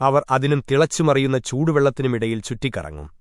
അവർ അതിനും തിളച്ചുമറിയുന്ന ചൂടുവെള്ളത്തിനുമിടയിൽ ചുറ്റിക്കറങ്ങും.